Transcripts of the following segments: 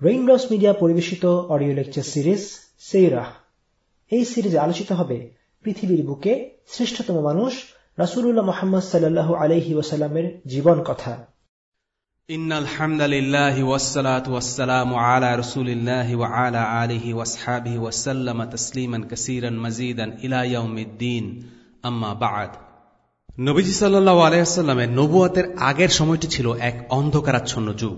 Raindrops media পরিবেশিত audio lecture series সেইরাহ এই সিরিজে আলোচিত হবে পৃথিবীর বুকে শ্রেষ্ঠতম মানুষ রাসুল্লাহ মোহাম্মদ সাল্লাল্লাহু আলহি ওয়াসাল্লামের জীবন কথা إن الحمد لله والصلاة والسلام على رسول الله وعلى آله واصحابه وسلم تسليما كثيرا مزيدا إلى يوم الدين أما بعد নবীজি সাল্লাহ আলাইসাল্লামের নবুয়াতের আগের সময়টি ছিল এক অন্ধকারাচ্ছন্ন যুগ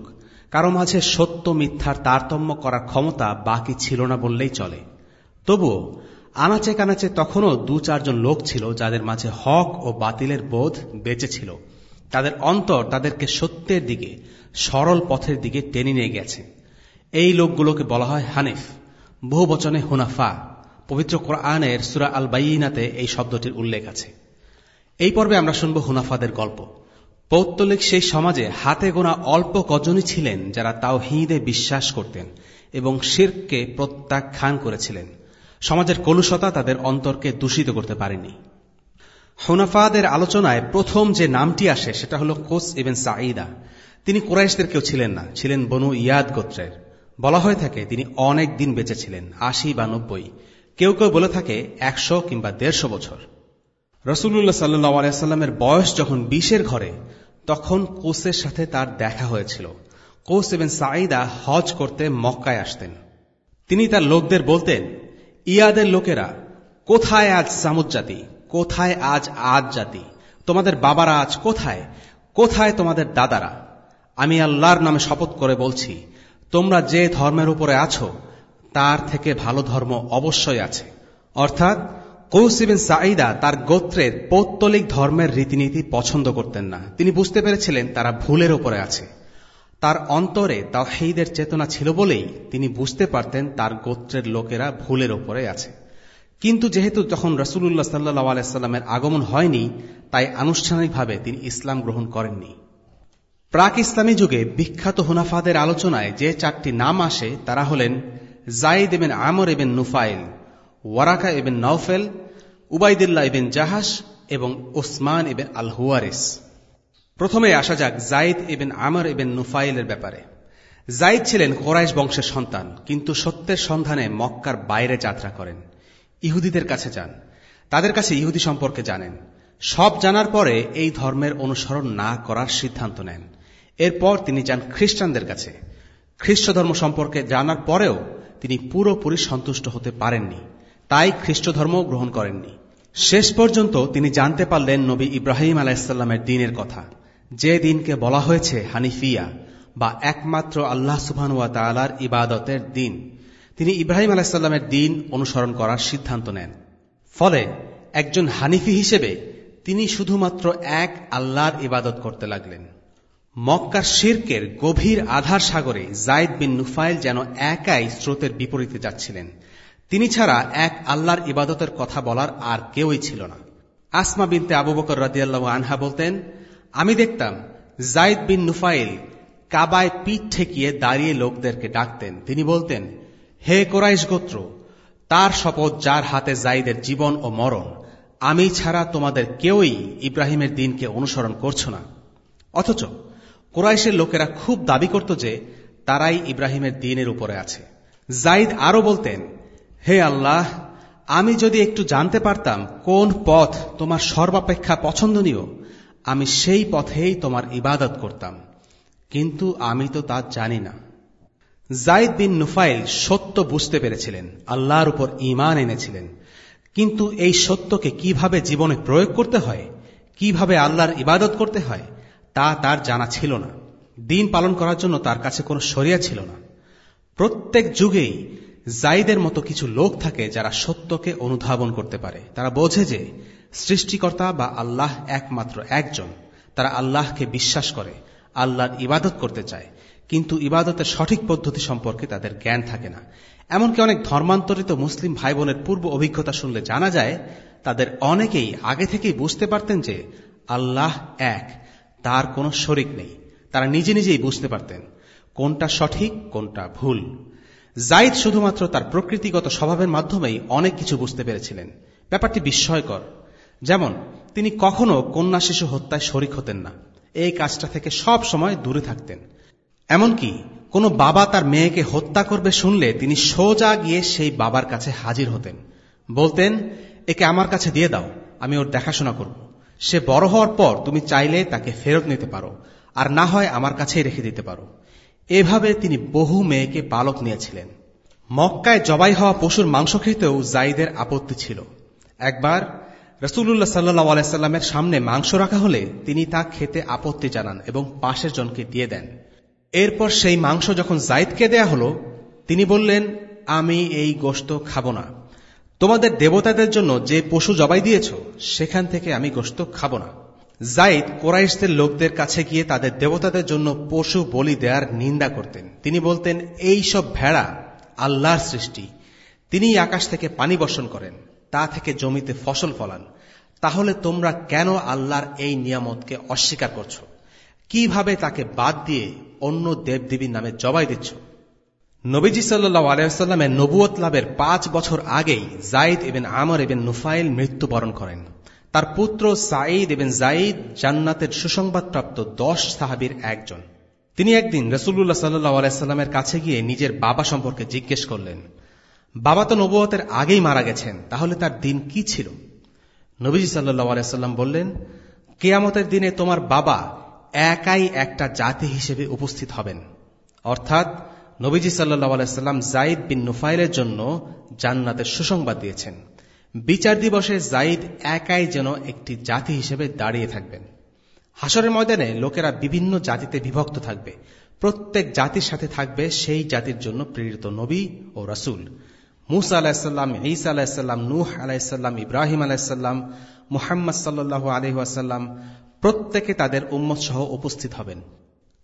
কারও মাঝে সত্য মিথ্যার তারতম্য করার ক্ষমতা বাকি ছিল না বললেই চলে। তবুও আনাচে কানাচে তখনও দু চারজন লোক ছিল যাদের মাঝে হক ও বাতিলের বোধ বেঁচে ছিল। তাদের অন্তর তাদেরকে সত্যের দিকে, সরল পথের দিকে টেনে নিয়ে গেছে। এই লোকগুলোকে বলা হয় হানিফ, বহু বচনে হুনাফা। পবিত্র কোরআনের সুরা আল বাইনাতে এই শব্দটির উল্লেখ আছে। এই পর্বে আমরা শুনব হুনাফাদের গল্প। পৌত্তলিক সেই সমাজে হাতে গোনা অল্প কজনই ছিলেন যারা তাও হিঁদে বিশ্বাস করতেন এবং শিরকে প্রত্যাখ্যান করেছিলেন। সমাজের কলুষতা তাদের অন্তরকে দূষিত করতে পারেনি। হুনাফাদের আলোচনায় প্রথম যে নামটি আসে সেটা হল কোস ইবেন সাঈদা। তিনি কোরাইশদের কেউ ছিলেন না, ছিলেন বনু ইয়াদ গোত্রের। বলা হয়ে থাকে তিনি অনেক দিন বেঁচে ছিলেন, আশি বা নব্বই। কেউ কেউ বলে থাকে একশো কিংবা দেড়শো বছর। রসুল্লাহ সাল্লাহ আলাইস্লামের বয়স যখন বিশের ঘরে তখন কোসের সাথে তার দেখা হয়েছিল। কোস এবং সাঈদা হজ করতে মক্কায় আসতেন। তিনি তার লোকদের বলতেন, ইয়াদের লোকেরা, কোথায় আজ সামুদ জাতি? কোথায় আজ আজ জাতি? তোমাদের বাবারা আজ কোথায়? কোথায় তোমাদের দাদারা? আমি আল্লাহর নামে শপথ করে বলছি, তোমরা যে ধর্মের উপরে আছো, তার থেকে ভালো ধর্ম অবশ্যই আছে। অর্থাৎ কৌসিবিন সাঈদা তার গোত্রের পৌত্তলিক ধর্মের রীতিনীতি পছন্দ করতেন না। তিনি বুঝতে পেরেছিলেন তারা ভুলের ওপরে আছে। তার অন্তরে তাওহিদের চেতনা ছিল বলেই তিনি বুঝতে পারতেন তার গোত্রের লোকেরা ভুলের ওপরে আছে। কিন্তু যেহেতু তখন রসুল্লাহ সাল্লাহ আলাইস্লামের আগমন হয়নি, তাই আনুষ্ঠানিকভাবে তিনি ইসলাম গ্রহণ করেননি। প্রাক ইসলামী যুগে বিখ্যাত হুনাফাদের আলোচনায় যে চারটি নাম আসে, তারা হলেন Zaid ibn Amr ibn Nufail, Waraqa ibn Nawfal Ubaidullah ibn Jahsh এবং ওসমান ইবেন আল হুয়ারিস প্রথমে আসা যাক জাইদ ইবেন আমর ইবেন নুফাইলের ব্যাপারে। জাইদ ছিলেন কোরাইশ বংশের সন্তান, কিন্তু সত্যের সন্ধানে মক্কার বাইরে যাত্রা করেন। ইহুদিদের কাছে যান। তাদের কাছে ইহুদি সম্পর্কে জানেন। সব জানার পরে এই ধর্মের অনুসরণ না করার সিদ্ধান্ত নেন। এরপর তিনি যান খ্রিস্টানদের কাছে। খ্রিস্ট ধর্ম সম্পর্কে জানার পরেও তিনি পুরোপুরি সন্তুষ্ট হতে পারেননি। তাই খ্রিস্ট ধর্ম গ্রহণ করেননি। শেষ পর্যন্ত তিনি জানতে পারলেন নবী ইব্রাহিম আলাহিসাল্লামের দিনের কথা। যে দিনকে বলা হয়েছে হানিফিয়া বা একমাত্র আল্লাহ সুবহানুয়া তালার ইবাদতের দিন। তিনি ইব্রাহিম আলাহিসাল্লামের দিন অনুসরণ করার সিদ্ধান্ত নেন। ফলে একজন হানিফি হিসেবে তিনি শুধুমাত্র এক আল্লাহর ইবাদত করতে লাগলেন। মক্কার শির্কের গভীর আধার সাগরে জায়দ বিন নুফাইল যেন একাই স্রোতের বিপরীতে যাচ্ছিলেন। তিনি ছাড়া এক আল্লাহর ইবাদতের কথা বলার আর কেউই ছিল না। আসমা বিনতে আবু বকর রাদিয়াল্লাহ আনহা বলতেন, আমি দেখতাম জাইদ বিন নুফাইল কাবায় পিঠ ঠেকিয়ে দাঁড়িয়ে লোকদেরকে ডাকতেন। তিনি বলতেন, হে কোরাইশ গোত্র, তার শপথ যার হাতে জাইদের জীবন ও মরণ, আমি ছাড়া তোমাদের কেউই ইব্রাহিমের দিনকে অনুসরণ করছ না। অথচ কোরাইশের লোকেরা খুব দাবি করত যে তারাই ইব্রাহিমের দিনের উপরে আছে। জাইদ আরও বলতেন হে আল্লাহ, আমি যদি একটু জানতে পারতাম কোন পথ তোমার সর্বাপেক্ষা পছন্দনীয়, আমি সেই পথেই তোমার ইবাদত করতাম। কিন্তু আমি তো তা জানি না। জাইদ বিন নুফাইল সত্য বুঝতে পেরেছিলেন, আল্লাহর উপর ইমান এনেছিলেন। কিন্তু এই সত্যকে কীভাবে জীবনে প্রয়োগ করতে হয়, কীভাবে আল্লাহর ইবাদত করতে হয়, তা তার জানা ছিল না। দিন পালন করার জন্য তার কাছে কোনো সরিয়া ছিল না। প্রত্যেক যুগেই জাইদের মতো কিছু লোক থাকে যারা সত্যকে অনুধাবন করতে পারে। তারা বোঝে যে সৃষ্টিকর্তা বা আল্লাহ একমাত্র একজন। তারা আল্লাহকে বিশ্বাস করে, আল্লাহর ইবাদত করতে চায়। কিন্তু ইবাদতের সঠিক পদ্ধতি সম্পর্কে তাদের জ্ঞান থাকে না। এমনকি অনেক ধর্মান্তরিত মুসলিম ভাই বোনের পূর্ব অভিজ্ঞতা শুনলে জানা যায়, তাদের অনেকেই আগে থেকেই বুঝতে পারতেন যে আল্লাহ এক, তার কোনো শরিক নেই। তারা নিজে নিজেই বুঝতে পারতেন কোনটা সঠিক, কোনটা ভুল। জাইদ শুধুমাত্র তার প্রকৃতিগত স্বভাবের মাধ্যমেই অনেক কিছু বুঝতে পেরেছিলেন। ব্যাপারটি বিস্ময়কর। যেমন, তিনি কখনো কন্যা শিশু হত্যায় শরিক হতেন না। এই কাজটা থেকে সব সময় দূরে থাকতেন। এমনকি, কোনো বাবা তার মেয়েকে হত্যা করবে শুনলে তিনি সোজা গিয়ে সেই বাবার কাছে হাজির হতেন। বলতেন, একে আমার কাছে দিয়ে দাও, আমি ওর দেখাশোনা করব। সে বড় হওয়ার পর তুমি চাইলে তাকে ফেরত নিতে পারো, আর না হয় আমার কাছেই রেখে দিতে পারো। এভাবে তিনি বহু মেয়েকে পালক নিয়েছিলেন। মক্কায় জবাই হওয়া পশুর মাংস খেতেও জাইদের আপত্তি ছিল। একবার রসুল্লাহ সাল্লাহ আলাইস্লামের সামনে মাংস রাখা হলে তিনি তা খেতে আপত্তি জানান এবং পাশের জনকে দিয়ে দেন। এরপর সেই মাংস যখন জাইদকে দেয়া হল, তিনি বললেন, আমি এই গোস্ত খাব না। তোমাদের দেবতাদের জন্য যে পশু জবাই দিয়েছ, সেখান থেকে আমি গোস্ত খাব না। জাইদ কোরাইশদের লোকদের কাছে গিয়ে তাদের দেবতাদের জন্য পশু বলি দেয়ার নিন্দা করতেন। তিনি বলতেন, এই সব ভেড়া আল্লাহর সৃষ্টি। তিনি আকাশ থেকে পানি বর্ষণ করেন, তা থেকে জমিতে ফসল ফলান। তাহলে তোমরা কেন আল্লাহর এই নিয়ামতকে অস্বীকার করছ? কীভাবে তাকে বাদ দিয়ে অন্য দেবদেবীর নামে জবাই দিচ্ছ? নবীজি সাল্লাহ আলাইসাল্লামের নবুয়ত লাভের পাঁচ বছর আগেই zaid ibn Amr ibn Nufail মৃত্যুবরণ করেন। তার পুত্র সাঈদ এবেন জাইদ জান্নাতের সুসংবাদপ্রাপ্ত দশ সাহাবির একজন। তিনি একদিন রসুল্লাহ সাল্লাহ আলাইস্লামের কাছে গিয়ে নিজের বাবা সম্পর্কে জিজ্ঞেস করলেন, বাবা তো নবুয়তের আগেই মারা গেছেন, তাহলে তার দিন কি ছিল? নবীজি সাল্লাহ আলাইসাল্লাম বললেন, কেয়ামতের দিনে তোমার বাবা একাই একটা জাতি হিসেবে উপস্থিত হবেন। অর্থাৎ নবীজি সাল্লাহ আলাইসাল্লাম জাইদ বিন নুফাইলের জন্য জান্নাতের সুসংবাদ দিয়েছেন। বিচার দিবসে জাইদ একাই যেন একটি জাতি হিসেবে দাঁড়িয়ে থাকবেন। হাসরের ময়দানে লোকেরা বিভিন্ন জাতিতে বিভক্ত থাকবে। প্রত্যেক জাতির সাথে থাকবে সেই জাতির জন্য প্রেরিত নবী ও রাসুল। মুসা আলাহিসাল্লাম ঈসা আলাহিসাল্লাম নুহ আলাহিসাল্লাম ইব্রাহিম আলাহিসাল্লাম মুহাম্মদ সাল্লাহ আলহাসাল্লাম প্রত্যেকে তাদের উম্মত সহ উপস্থিত হবেন।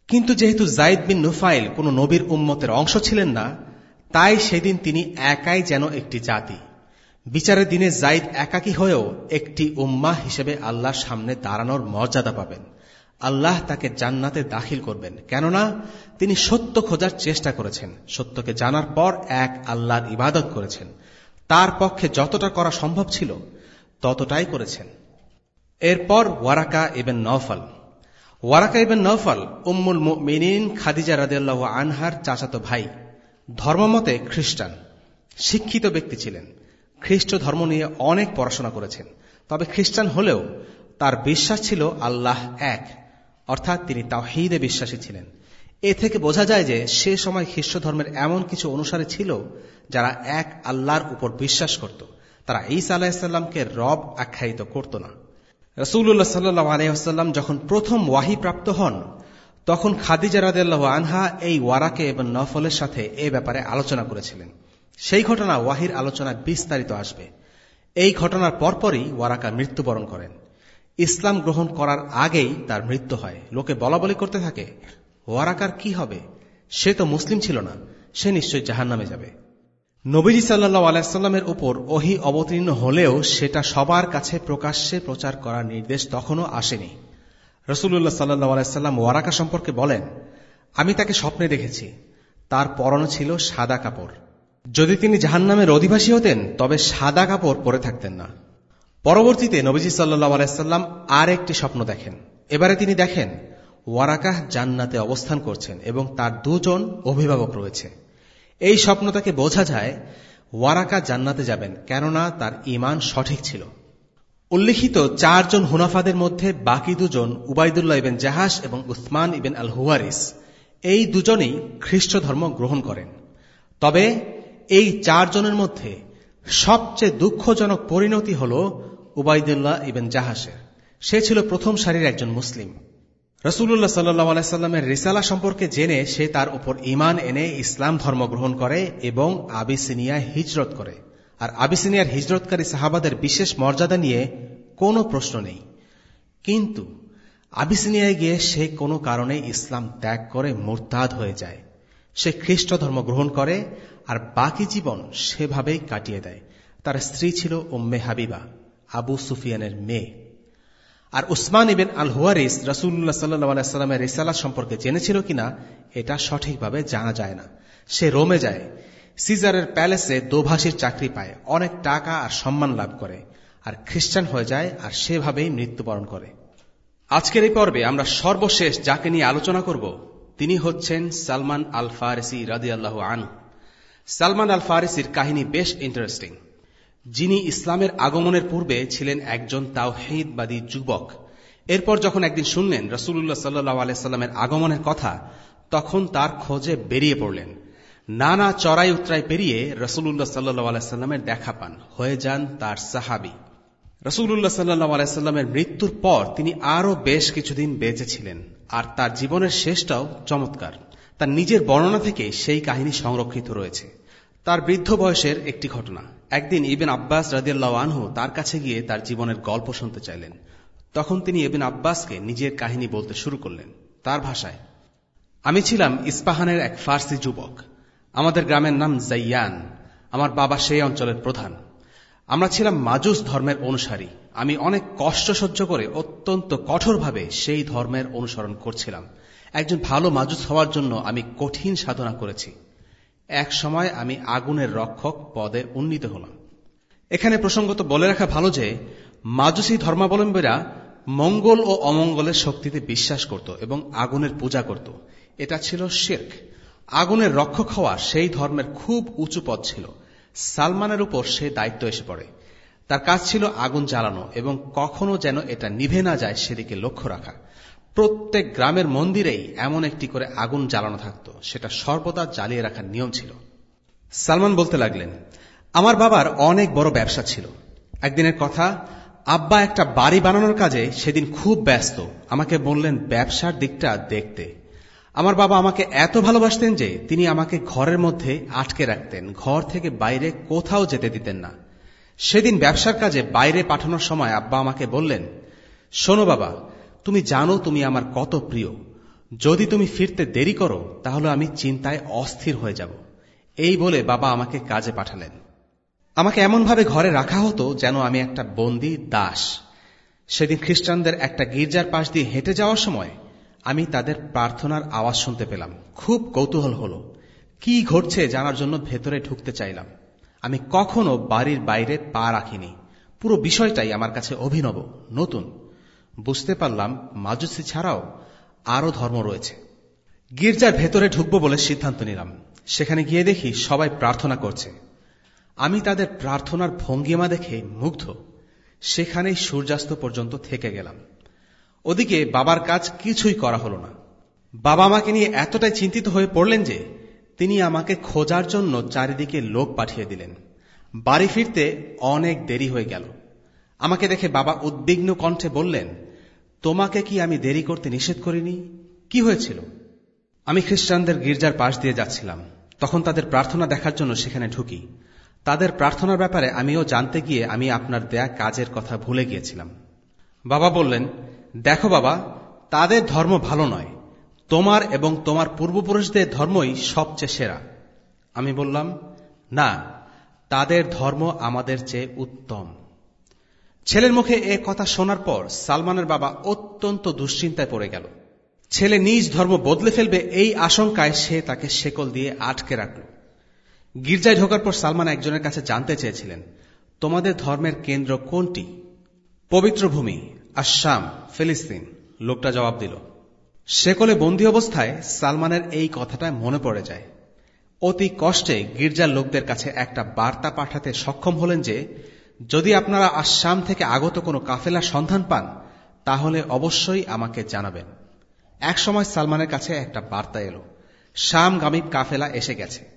কিন্তু যেহেতু জাইদ বিন নুফাইল কোন নবীর উম্মতের অংশ ছিলেন না, তাই সেদিন তিনি একাই যেন একটি জাতি। বিচারের দিনে জাইদ একাকী হয়েও একটি উম্মাহ হিসেবে আল্লাহর সামনে দাঁড়ানোর মর্যাদা পাবেন। আল্লাহ তাকে জান্নাতে দাখিল করবেন। কেননা, তিনি সত্য খোঁজার চেষ্টা করেছেন। সত্যকে জানার পর এক আল্লাহর ইবাদত করেছেন। তার পক্ষে যতটা করা সম্ভব ছিল, ততটাই করেছেন। এরপর ওয়ারাকা ইবেন নফল ওয়ারাকা ইবেন নফল উম্মুল মিনিন খাদিজা রাদিয়াল্লাহ আনহার চাচাতো ভাই, ধর্মমতে খ্রিস্টান, শিক্ষিত ব্যক্তি ছিলেন। খ্রিস্ট ধর্ম নিয়ে অনেক পড়াশোনা করেছেন। তবে খ্রিস্টান হলেও তার বিশ্বাস ছিল আল্লাহ এক, অর্থাৎ তিনি তাওহিদে বিশ্বাসী ছিলেন। এ থেকে বোঝা যায় যে সে সময় খ্রিস্ট ধর্মের এমন কিছু অনুসারে ছিল যারা এক আল্লাহর উপর বিশ্বাস করত। তারা ঈসা আলাহিসাল্লামকে রব আখ্যায়িত করত না। রসুল্লাহ সাল্লাহ আলহাম যখন প্রথম ওয়াহি প্রাপ্ত হন, তখন খাদিজা রাদেল্লাহ আনহা এই ওয়ারাকে এবং নফলের সাথে এ ব্যাপারে আলোচনা করেছিলেন। সেই ঘটনা ওয়াহির আলোচনায় বিস্তারিত আসবে। এই ঘটনার পরপরই ওয়ারাকা মৃত্যুবরণ করেন। ইসলাম গ্রহণ করার আগেই তার মৃত্যু হয়। লোকে বলা বলি করতে থাকে, ওয়ারাকার কি হবে? সে তো মুসলিম ছিল না, সে নিশ্চয়ই জাহান নামে যাবে। নবীজি সাল্লাহ আলাইস্লামের উপর ওহি অবতীর্ণ হলেও সেটা সবার কাছে প্রকাশ্যে প্রচার করার নির্দেশ তখনও আসেনি। রসুল্লাহ সাল্লাহ আলাইস্লাম ওয়ারাকা সম্পর্কে বলেন, আমি তাকে স্বপ্নে দেখেছি। তার পরনে ছিল সাদা কাপড়। যদি তিনি জাহান্নামের অধিবাসী হতেন, তবে সাদা কাপড় পরে থাকতেন না। পরবর্তীতে নবীজি সাল্লাহ আলাইসাল্লাম আর একটি স্বপ্ন দেখেন। এবারে তিনি দেখেন, ওয়ারাকাহ জান্নাতে অবস্থান করছেন এবং তার দুজন অভিভাবক রয়েছে। এই স্বপ্ন তাকে বোঝা যায়, ওয়ারাকা জান্নাতে যাবেন কেননা তার ইমান সঠিক ছিল। উল্লিখিত চারজন হুনাফাদের মধ্যে বাকি দুজন উবাইদুল্লাহ ইবেন জাহাস এবং উসমান ইবেন আল হুয়ারিস এই দুজনেই খ্রিস্ট ধর্ম গ্রহণ করেন। তবে এই চারজনের মধ্যে সবচেয়ে দুঃখজনক পরিণতি হল উবাইদুল্লাহ ইবেন জাহাসের সে ছিল প্রথম সারির একজন মুসলিম। রসুল্লাহ সাল্লামের রিসালা সম্পর্কে জেনে সে তার উপর ইমান এনে ইসলাম ধর্ম গ্রহণ করে এবং আবিসিনিয়ায় হিজরত করে। আর আবিসিনিয়ার হিজরতকারী সাহাবাদের বিশেষ মর্যাদা নিয়ে কোনো প্রশ্ন নেই। কিন্তু আবিসিনিয়ায় গিয়ে সে কোনো কারণে ইসলাম ত্যাগ করে মোরতাদ হয়ে যায়। সে খ্রিস্ট ধর্ম গ্রহণ করে আর বাকি জীবন সেভাবেই কাটিয়ে দেয়। তার স্ত্রী ছিল উম্মে হাবিবা আবু সুফিয়ানের মেয়ে। আর উসমান ইবেন আল হুয়ারিস রসুল্লাহ সাল্লামের রিসালা সম্পর্কে জেনেছিল কিনা, এটা সঠিকভাবে জানা যায় না। সে রোমে যায়, সিজারের প্যালেসে দোভাষীর চাকরি পায়, অনেক টাকা আর সম্মান লাভ করে, আর খ্রিস্টান হয়ে যায় আর সেভাবেই মৃত্যুবরণ করে। আজকের এই পর্বে আমরা সর্বশেষ যাকে নিয়ে আলোচনা করব, তিনি হচ্ছেন সালমান আল ফারিসি রাদিয়াল্লাহু আনহু। সালমান আল ফারিসির কাহিনী বেশ ইন্টারেস্টিং যিনি ইসলামের আগমনের পূর্বে ছিলেন একজন তাওহিদবাদী যুবক। এরপর যখন একদিন শুনলেন রসুল্লাহ সাল্লাহ আলাইস্লামের আগমনের কথা, তখন তার খোঁজে বেরিয়ে পড়লেন। নানা চড়াই উত্তরাই পেরিয়ে রসুল্লাহ সাল্লাহ আলাইস্লামের দেখা পান। হয়ে যান তার সাহাবি। রসুল্লাহ সাল্লাহ আলাইস্লামের মৃত্যুর পর তিনি আরও বেশ কিছুদিন বেঁচে ছিলেন। আর তার জীবনের শেষটাও চমৎকার। তার নিজের বর্ণনা থেকে সেই কাহিনী সংরক্ষিত রয়েছে। তার বৃদ্ধ বয়সের একটি ঘটনা। একদিন ইবেন আব্বাস রাজিয়াল্লাহ আনহু তার কাছে গিয়ে তার জীবনের গল্প শুনতে চাইলেন। তখন তিনি এবিন আব্বাসকে নিজের কাহিনী বলতে শুরু করলেন। তার ভাষায়, আমি ছিলাম ইস্পাহানের এক ফার্সি যুবক। আমাদের গ্রামের নাম জাইয়ান। আমার বাবা সেই অঞ্চলের প্রধান। আমরা ছিলাম মাজুস ধর্মের অনুসারী। আমি অনেক কষ্ট সহ্য করে অত্যন্ত কঠোরভাবে সেই ধর্মের অনুসরণ করছিলাম। একজন ভালো মাজুস হওয়ার জন্য আমি কঠিন সাধনা করেছি। এক সময় আমি আগুনের রক্ষক পদে উন্নীত হলাম। এখানে প্রসঙ্গত বলে রাখা ভালো যে মাজুসী ধর্মাবলম্বীরা মঙ্গল ও অমঙ্গলের শক্তিতে বিশ্বাস করত এবং আগুনের পূজা করত। এটা ছিল শেরক। আগুনের রক্ষক হওয়া সেই ধর্মের খুব উঁচু পদ ছিল। সালমানের উপর সে দায়িত্ব এসে পড়ে। তার কাজ ছিল আগুন জ্বালানো এবং কখনো যেন এটা নিভে না যায় সেদিকে লক্ষ্য রাখা। প্রত্যেক গ্রামের মন্দিরেই এমন একটি করে আগুন জ্বালানো থাকত। সেটা সর্বদা জ্বালিয়ে রাখার নিয়ম ছিল। সালমান বলতে লাগলেন, আমার বাবার অনেক বড় ব্যবসা ছিল। একদিনের কথা, আব্বা একটা বাড়ি বানানোর কাজে সেদিন খুব ব্যস্ত। আমাকে বললেন, ব্যবসার দিকটা দেখতে। আমার বাবা আমাকে এত ভালোবাসতেন যে তিনি আমাকে ঘরের মধ্যে আটকে রাখতেন। ঘর থেকে বাইরে কোথাও যেতে দিতেন না। সেদিন ব্যবসার কাজে বাইরে পাঠানোর সময় আব্বা আমাকে বললেন, শোনো বাবা তুমি জানো তুমি আমার কত প্রিয়। যদি তুমি ফিরতে দেরি করো, তাহলে আমি চিন্তায় অস্থির হয়ে যাব। এই বলে বাবা আমাকে কাজে পাঠালেন। আমাকে এমনভাবে ঘরে রাখা হতো যেন আমি একটা বন্দি দাস। সেদিন খ্রিস্টানদের একটা গির্জার পাশ দিয়ে হেঁটে যাওয়ার সময় আমি তাদের প্রার্থনার আওয়াজ শুনতে পেলাম। খুব কৌতূহল হল। কি ঘটছে জানার জন্য ভেতরে ঢুকতে চাইলাম। আমি কখনো বাড়ির বাইরে পা রাখিনি। পুরো বিষয়টাই আমার কাছে অভিনব, নতুন। বুঝতে পারলাম, মাজুসি ছাড়াও আরও ধর্ম রয়েছে। গির্জার ভেতরে ঢুকবো বলে সিদ্ধান্ত নিলাম। সেখানে গিয়ে দেখি সবাই প্রার্থনা করছে। আমি তাদের প্রার্থনার ভঙ্গিমা দেখে মুগ্ধ। সেখানেই সূর্যাস্ত পর্যন্ত থেকে গেলাম। ওদিকে বাবার কাজ কিছুই করা হলো না। বাবা আমাকে নিয়ে এতটাই চিন্তিত হয়ে পড়লেন যে তিনি আমাকে খোঁজার জন্য চারিদিকে লোক পাঠিয়ে দিলেন। বাড়ি ফিরতে অনেক দেরি হয়ে গেল। আমাকে দেখে বাবা উদ্বিগ্ন কণ্ঠে বললেন তোমাকে কি আমি দেরি করতে নিষেধ করিনি? কি হয়েছিল? আমি খ্রিস্টানদের গির্জার পাশ দিয়ে যাচ্ছিলাম। তখন তাদের প্রার্থনা দেখার জন্য সেখানে ঢুকি। তাদের প্রার্থনার ব্যাপারে আমিও জানতে গিয়ে আমি আপনার দেয়া কাজের কথা ভুলে গিয়েছিলাম। বাবা বললেন, দেখো বাবা, তাদের ধর্ম ভালো নয়। তোমার এবং তোমার পূর্বপুরুষদের ধর্মই সবচেয়ে সেরা। আমি বললাম, না, তাদের ধর্ম আমাদের চেয়ে উত্তম। ছেলের মুখে এ কথা শোনার পর সালমানের বাবা অত্যন্ত দুশ্চিন্তায় পড়ে গেল। ছেলে নিজ ধর্ম বদলে ফেলবে এই আশঙ্কায় সে তাকে শেকল দিয়ে আটকে রাখল। গির্জায় ঢোকার পর সালমান একজনের কাছে জানতে চেয়েছিলেন, তোমাদের ধর্মের কেন্দ্র কোনটি? পবিত্র ভূমি আসাম ফিলিস্তিন, লোকটা জবাব দিল। শেকলে বন্দী অবস্থায় সালমানের এই কথাটা মনে পড়ে যায়। অতি কষ্টে গির্জার লোকদের কাছে একটা বার্তা পাঠাতে সক্ষম হলেন যে যদি আপনারা আসাম থেকে আগত কোনো কাফেলার সন্ধান পান, তাহলে অবশ্যই আমাকে জানাবেন। এক সময় সালমানের কাছে একটা বার্তা এলো। শামগামী কাফেলা এসে গেছে।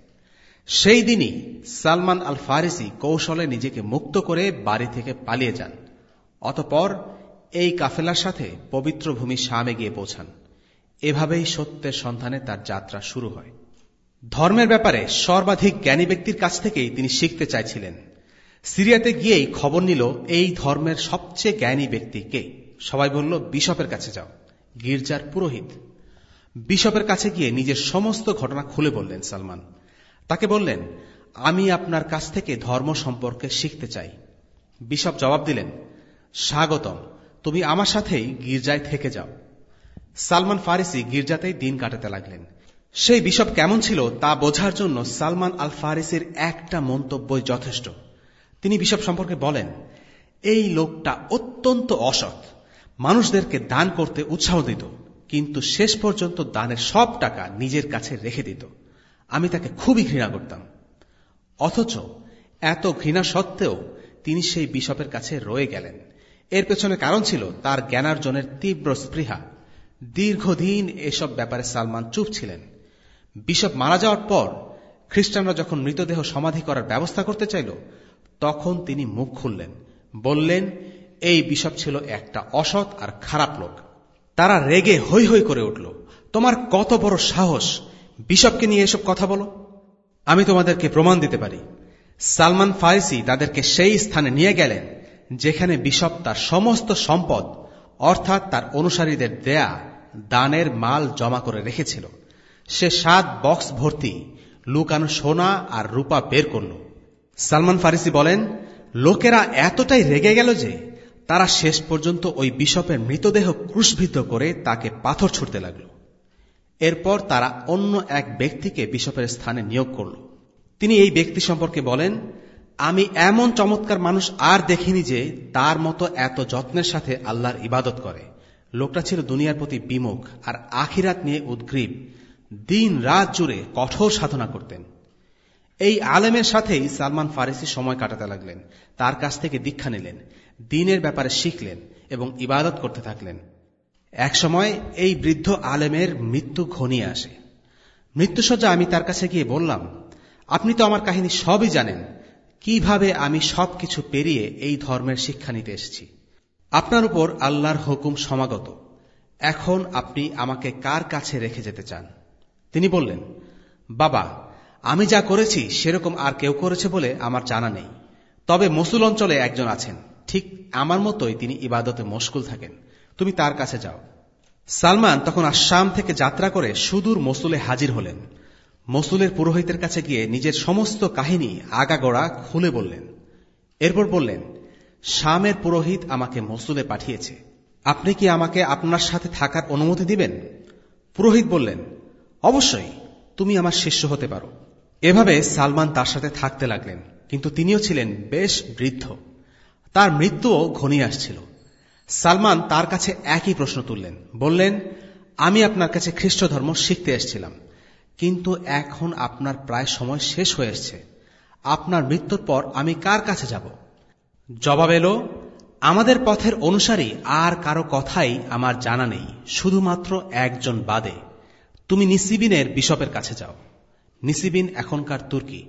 সেই দিনই সালমান আল ফারিসি কৌশলে নিজেকে মুক্ত করে বাড়ি থেকে পালিয়ে যান। অতপর এই কাফেলার সাথে পবিত্র ভূমি শামে গিয়ে পৌঁছান। এভাবেই সত্যের সন্ধানে তার যাত্রা শুরু হয়। ধর্মের ব্যাপারে সর্বাধিক জ্ঞানী ব্যক্তির কাছ থেকেই তিনি শিখতে চাইছিলেন। সিরিয়াতে গিয়েই খবর নিল, এই ধর্মের সবচেয়ে জ্ঞানী ব্যক্তি কে? সবাই বলল, বিশপের কাছে যাও। গির্জার পুরোহিত। বিশপের কাছে গিয়ে নিজের সমস্ত ঘটনা খুলে বললেন সালমান। তাকে বললেন, আমি আপনার কাছ থেকে ধর্ম সম্পর্কে শিখতে চাই। বিশপ জবাব দিলেন, স্বাগতম, তুমি আমার সাথেই গির্জায় থেকে যাও। সালমান ফারিসি গির্জাতেই দিন কাটাতে লাগলেন। সেই বিশপ কেমন ছিল তা বোঝার জন্য সালমান আল ফারিসির একটা মন্তব্যই যথেষ্ট। তিনি বিশপ সম্পর্কে বলেন, এই লোকটা অত্যন্ত অসৎ। মানুষদেরকে দান করতে উৎসাহ দিত, কিন্তু শেষ পর্যন্ত দানের সব টাকা নিজের কাছে রেখে দিত। আমি তাকে খুবই ঘৃণা করতাম। অথচ এত ঘৃণা সত্ত্বেও তিনি সেই বিশপের কাছে রয়ে গেলেন। এর পেছনে কারণ ছিল তার জ্ঞানার্জনের তীব্র স্পৃহা। দীর্ঘদিন এসব ব্যাপারে সালমান চুপ ছিলেন। বিশপ মারা যাওয়ার পর খ্রিস্টানরা যখন মৃতদেহ সমাধি করার ব্যবস্থা করতে চাইল, তখন তিনি মুখ খুললেন। বললেন, এই বিশপ ছিল একটা অসৎ আর খারাপ লোক। তারা রেগে হৈ হৈ করে উঠল। তোমার কত বড় সাহস? বিশপকে নিয়ে এসব কথা বলো। আমি তোমাদেরকে প্রমাণ দিতে পারি। সালমান ফারিসি তাদেরকে সেই স্থানে নিয়ে গেলেন, যেখানে বিশপ তার সমস্ত সম্পদ, অর্থাৎ তার অনুসারীদের দেয়া, দানের মাল জমা করে রেখেছিল। সে সাত বক্স ভর্তি লুকানো সোনা আর রূপা বের করল। সালমান ফারিসি বলেন, লোকেরা এতটাই রেগে গেল যে তারা শেষ পর্যন্ত ওই বিশপের মৃতদেহ ক্রুশবিদ্ধ করে তাকে পাথর ছুটতে লাগল। এরপর তারা অন্য এক ব্যক্তিকে বিশপের স্থানে নিয়োগ করল। তিনি এই ব্যক্তি সম্পর্কে বলেন, আমি এমন চমৎকার মানুষ আর দেখিনি যে তার মতো এত যত্নের সাথে আল্লাহর ইবাদত করে। লোকটা ছিল দুনিয়ার প্রতি বিমুখ আর আখিরাত নিয়ে উদ্গ্রীব। দিন রাত জুড়ে কঠোর সাধনা করতেন। এই আলেমের সাথেই সালমান ফারিসি সময় কাটাতে লাগলেন। তার কাছ থেকে দীক্ষা নিলেন, দিনের ব্যাপারে শিখলেন এবং ইবাদত করতে থাকলেন। একসময় এই বৃদ্ধ আলেমের মৃত্যু ঘনিয়ে আসে। মৃত্যুসজ্জা আমি তার কাছে গিয়ে বললাম, আপনি তো আমার কাহিনী সবই জানেন। কীভাবে আমি সবকিছু পেরিয়ে এই ধর্মের শিক্ষা নিতে এসেছি? আপনার উপর আল্লাহর হুকুম সমাগত। এখন আপনি আমাকে কার কাছে রেখে যেতে চান? তিনি বললেন, বাবা, আমি যা করেছি সেরকম আর কেউ করেছে বলে আমার জানা নেই। তবে মসুল অঞ্চলে একজন আছেন। ঠিক আমার মতোই তিনি ইবাদতে মশগুল থাকেন। তুমি তার কাছে যাও। সালমান তখন আসাম থেকে যাত্রা করে সুদূর মসুলে হাজির হলেন। মসুলের পুরোহিতের কাছে গিয়ে নিজের সমস্ত কাহিনী, আগাগোড়া খুলে বললেন। এরপর বললেন, শামের পুরোহিত আমাকে মসুলে পাঠিয়েছে। আপনি কি আমাকে আপনার সাথে থাকার অনুমতি দিবেন? পুরোহিত বললেন অবশ্যই, তুমি আমার শিষ্য হতে পারো। এভাবে সালমান তার সাথে থাকতে লাগলেন, কিন্তু তিনিও ছিলেন বেশ বৃদ্ধ। তার মৃত্যুও ঘনিয়ে আসছিল। সালমান তার কাছে একই প্রশ্ন তুললেন, বললেন, আমি আপনার কাছে খ্রিস্ট ধর্ম শিখতে এসেছিলাম, কিন্তু এখন আপনার প্রায় সময় শেষ হয়ে এসছে। আপনার মৃত্যুর পর আমি কার কাছে যাব? জবাব এলো, আমাদের পথের অনুসারী আর কারও কথাই আমার জানা নেই, শুধুমাত্র একজন বাদে। তুমি নিসিবিনের বিশপের কাছে যাও। নিসিবিন এখনকার তুর্কি।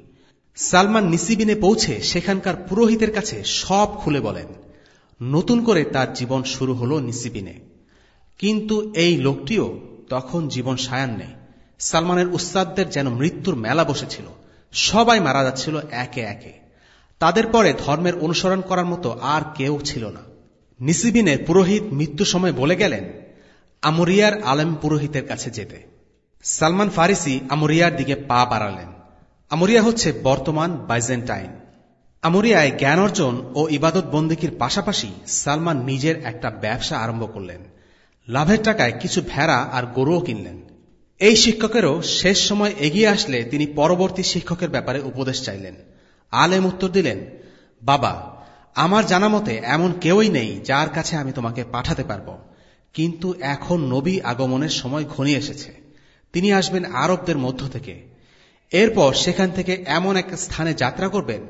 সালমান নিসিবিনে পৌঁছে সেখানকার পুরোহিতের কাছে সব খুলে বলেন, নতুন করে তার জীবন শুরু হল নিসিবিনে। কিন্তু এই লোকটিও তখন জীবন সায়ান নেই। সালমানের উস্তাদদের যেন মৃত্যুর মেলা বসেছিল। সবাই মারা যাচ্ছিল একে একে। তাদের পরে ধর্মের অনুসরণ করার মতো আর কেউ ছিল না। নিসিবিনে পুরোহিত মৃত্যু সময় বলে গেলেন, আমরিয়ার আলেম পুরোহিতের কাছে যেতে। সালমান ফারিসি আমরিয়ার দিকে পা বাড়ালেন। আমরিয়া হচ্ছে বর্তমান বাইজেন্টাইন। আমরিয়ায় জ্ঞান অর্জন ও ইবাদত বন্দিকির পাশাপাশি সালমান নিজের একটা ব্যবসা আরম্ভ করলেন। লাভের টাকায় কিছু ভেড়া আর গরুও কিনলেন। এই শিক্ষকেরও শেষ সময় এগিয়ে আসলে তিনি পরবর্তী শিক্ষকের ব্যাপারে উপদেশ চাইলেন। আলেম উত্তর দিলেন, বাবা, আমার জানা মতে এমন কেউই নেই যার কাছে আমি তোমাকে পাঠাতে পারব। কিন্তু এখন নবী আগমনের সময় ঘনিয়ে এসেছে। তিনি আসবেন আরবদের মধ্য থেকে। এরপর সেখান থেকে এমন এক স্থানে যাত্রা করবেন,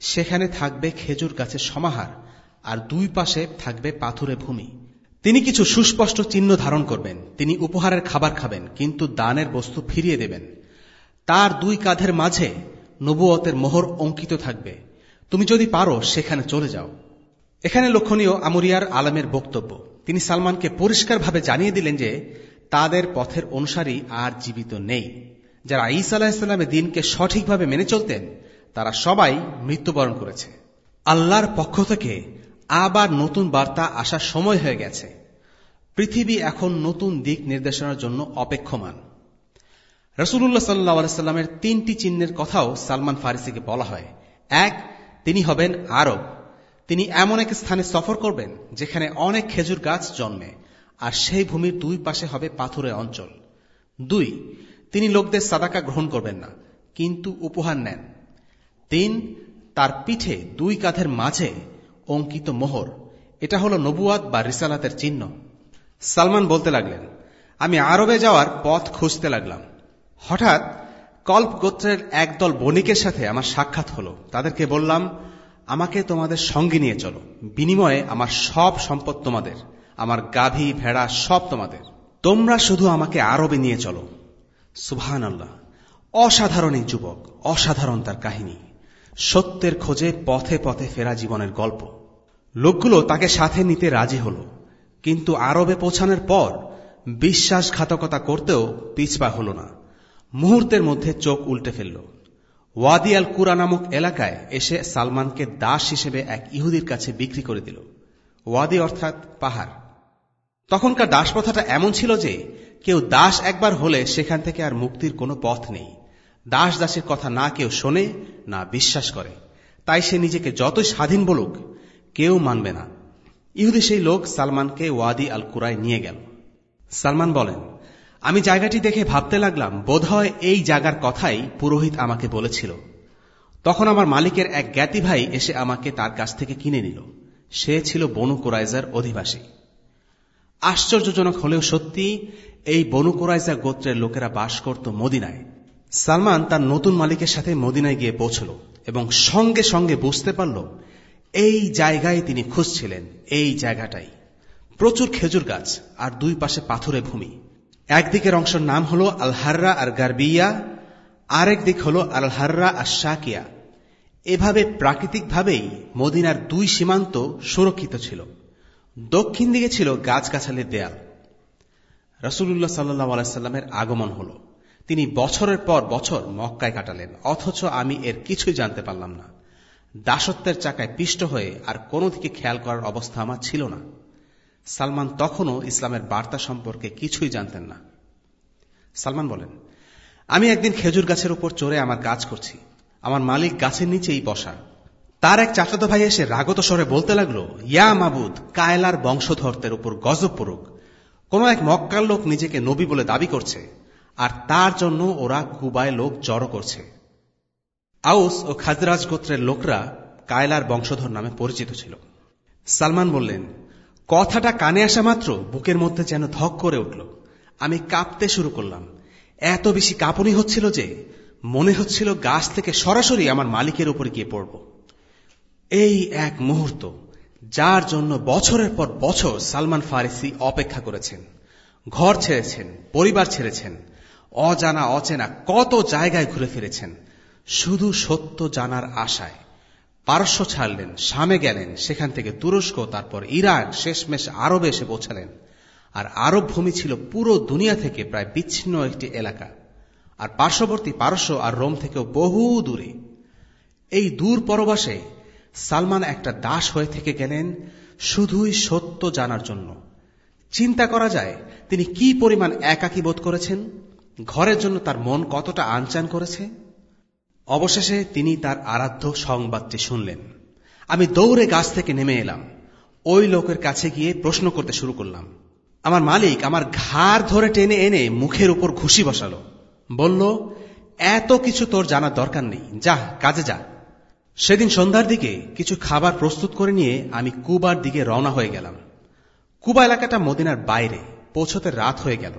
সেখানে থাকবে খেজুর গাছের সমাহার, আর দুই পাশে থাকবে পাথুরে ভূমি। তিনি কিছু সুস্পষ্ট চিহ্ন ধারণ করবেন। তিনি উপহারের খাবার খাবেন, কিন্তু দানের বস্তু ফিরিয়ে দেবেন। তার দুই কাঁধের মাঝে নবুয়তের মোহর অঙ্কিত থাকবে। তুমি যদি পারো, সেখানে চলে যাও। এখানে লক্ষণীয় আমরিয়ার আলমের বক্তব্য। তিনি সালমানকে পরিষ্কারভাবে জানিয়ে দিলেন যে তাদের পথের অনুসারী আর জীবিত নেই। যারা ঈসা আলাহিসাল্লামের দিনকে সঠিকভাবে মেনে চলতেন, তারা সবাই মৃত্যুবরণ করেছে। আল্লাহর পক্ষ থেকে আবার নতুন বার্তা আসার সময় হয়ে গেছে। পৃথিবী এখন নতুন দিক নির্দেশনার জন্য অপেক্ষমান। রসুল্লাহ সাল্লা সাল্লামের তিনটি চিহ্নের কথাও সালমান ফারিসিকে বলা হয়। এক, তিনি হবেন আরব। তিনি এমন এক স্থানে সফর করবেন, যেখানে অনেক খেজুর গাছ জন্মে। আর সেই ভূমির দুই পাশে হবে পাথুরে অঞ্চল। দুই, তিনি লোকদের সাদাকা গ্রহণ করবেন না, কিন্তু উপহার নেন। তিন, তার পিঠে দুই কাঁধের মাঝে অঙ্কিত মোহর, এটা হল নবুয়াদ বা রিসালাতের চিহ্ন। সালমান বলতে লাগলেন, আমি আরবে যাওয়ার পথ খুঁজতে লাগলাম। হঠাৎ কল্প গোত্রের একদল বণিকের সাথে আমার সাক্ষাৎ হলো। তাদেরকে বললাম, আমাকে তোমাদের সঙ্গে নিয়ে চলো। বিনিময়ে আমার সব সম্পদ তোমাদের। আমার গাভী, ভেড়া সব তোমাদের। তোমরা শুধু আমাকে আরবে নিয়ে চলো। সুবহান আল্লাহ অসাধারণ এই যুবক, অসাধারণ তার কাহিনী। সত্যের খোঁজে পথে পথে ফেরা জীবনের গল্প। লোকগুলো তাকে সাথে নিতে রাজি হল, কিন্তু আরবে পৌঁছানোর পর বিশ্বাসঘাতকতা করতেও পিছপা হল না। মুহূর্তের মধ্যে চোখ উল্টে ফেলল। ওয়াদি আল কুরা নামক এলাকায় এসে সালমানকে দাস হিসেবে এক ইহুদির কাছে বিক্রি করে দিল। ওয়াদি অর্থাৎ পাহাড়। তখনকার দাসপ্রথাটা এমন ছিল যে কেউ দাস একবার হলে সেখান থেকে আর মুক্তির কোনো পথ নেই। দাস দাসের কথা না কেউ শোনে, না বিশ্বাস করে। তাই সে নিজেকে যতই স্বাধীন বলুক, কেউ মানবে না। ইহুদি সেই লোক সালমানকে ওয়াদি আল কুরায় নিয়ে গেল। সালমান বলেন, আমি জায়গাটি দেখে ভাবতে লাগলাম, বোধহয় এই জায়গার কথাই পুরোহিত আমাকে বলেছিল। তখন আমার মালিকের এক জ্ঞাতি ভাই এসে আমাকে তার কাছ থেকে কিনে নিল। সে ছিল বনু কোরাইজার অধিবাসী। আশ্চর্যজনক হলেও সত্যি, এই বনু কোরাইজা গোত্রের লোকেরা বাস করত মদিনায়। সালমান তার নতুন মালিকের সাথে মদিনায় গিয়ে পৌঁছল এবং সঙ্গে সঙ্গে বুঝতে পারল, এই জায়গায় তিনি খুঁজছিলেন, এই জায়গাটাই। প্রচুর খেজুর গাছ আর দুই পাশে পাথুরে ভূমি। একদিকের অংশের নাম হল আলহাররা আর গার্বিয়া, আরেক দিক হল আলহাররা আর শাকিয়া। এভাবে প্রাকৃতিকভাবেই মদিনার দুই সীমান্ত সুরক্ষিত ছিল। দক্ষিণ দিকে ছিল গাছগাছালির দেয়াল। রসুল্লাহ সাল্লাহ আলাইস্লামের আগমন হল। তিনি বছরের পর বছর মক্কায় কাটালেন, অথচ আমি এর কিছুই জানতে পারলাম না। দাসত্বের চাকায় পিষ্ট হয়ে আর কোনো দিকে খেয়াল করার অবস্থা আমার ছিল না। সালমান তখনও ইসলামের বার্তা সম্পর্কে কিছুই জানতেন না। সালমান বলেন, আমি একদিন খেজুর গাছের উপর চড়ে আমার কাজ করছি। আমার মালিক গাছের নিচেই বসা। তার এক চাচাতো ভাই এসে রাগত স্বরে বলতে লাগল, ইয়া মাবুদ, কায়লার বংশধরদের উপর গজব পড়ুক। কোন এক মক্কার লোক নিজেকে নবী বলে দাবি করছে, আর তার জন্য ওরা কুবায় লোক জড়ো করছে। আউস ও খাজরাজ গোত্রের লোকরা কায়লার বংশধর নামে পরিচিত ছিল। সালমান বললেন, কথাটা কানে আসা মাত্র বুকের মধ্যে যেন ধক করে উঠল। আমি কাঁপতে শুরু করলাম। এত বেশি কাঁপনি হচ্ছিল যে মনে হচ্ছিল গাছ থেকে সরাসরি আমার মালিকের উপরে গিয়ে পড়ব। এই এক মুহূর্ত যার জন্য বছরের পর বছর সালমান ফারিসি অপেক্ষা করেছেন, ঘর ছেড়েছেন, পরিবার ছেড়েছেন, অজানা, অচেনা, কত জায়গায় ঘুরে ফিরেছেন। শুধু সত্য জানার আশায় পারস্য ছাড়লেন সামে গেলেন, সেখান থেকে তুরস্ক, তারপর ইরান, শেষমেশ আরবে এসে পৌঁছালেন। আর আরব ভূমি ছিল পুরো দুনিয়া থেকে প্রায় বিচ্ছিন্ন একটি এলাকা। আর পার্শ্ববর্তী পারস্য আর রোম থেকেও বহু দূরে। এই দূর পরবাসে সালমান একটা দাস হয়ে থেকে গেলেন শুধুই সত্য জানার জন্য। চিন্তা করা যায়, তিনি কি পরিমাণ একাকী বোধ করেছেন? ঘরের জন্য তার মন কতটা আনচান করেছে? অবশেষে তিনি তার আরাধ্য সংবাদটি শুনলেন। আমি দৌড়ে গাছ থেকে নেমে এলাম। ওই লোকের কাছে গিয়ে প্রশ্ন করতে শুরু করলাম। আমার মালিক আমার ঘাড় ধরে টেনে এনে মুখের উপর ঘুষি বসালো। বলল, এত কিছু তোর জানার দরকার নেই। যা, কাজে যা। সেদিন সন্ধ্যার দিকে কিছু খাবার প্রস্তুত করে নিয়ে আমি কুবার দিকে রওনা হয়ে গেলাম। কুবা এলাকাটা মদিনার বাইরে, পৌঁছতে রাত হয়ে গেল।